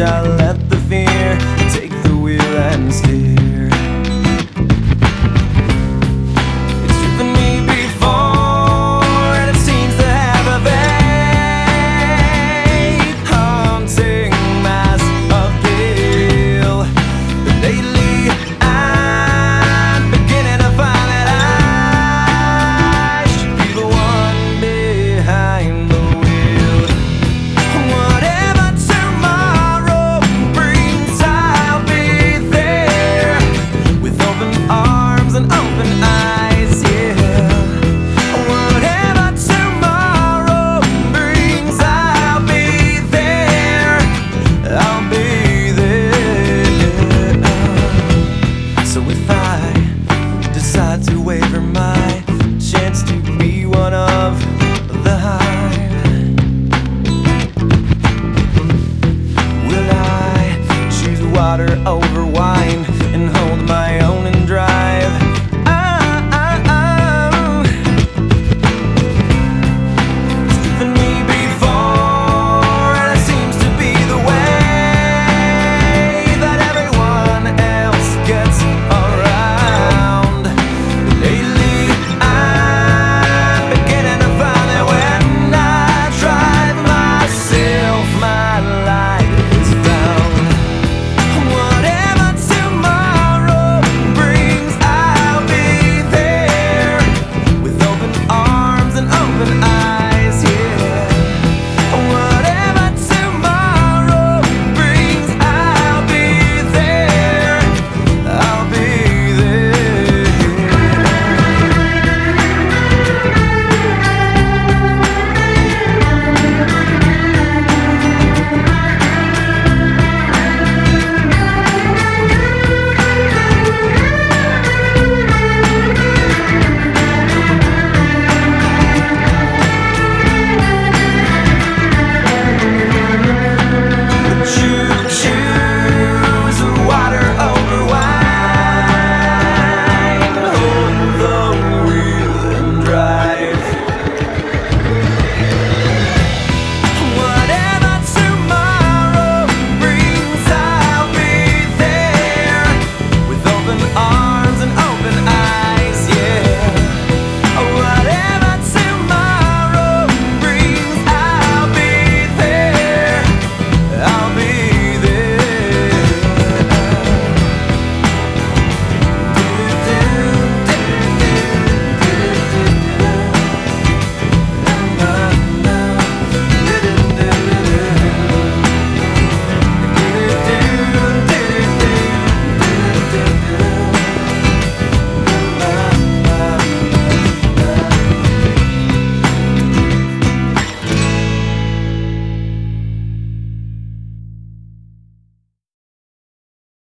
I let the fear take the wheel and steer. not to waver my chance to be one of the high. Will I choose water over wine?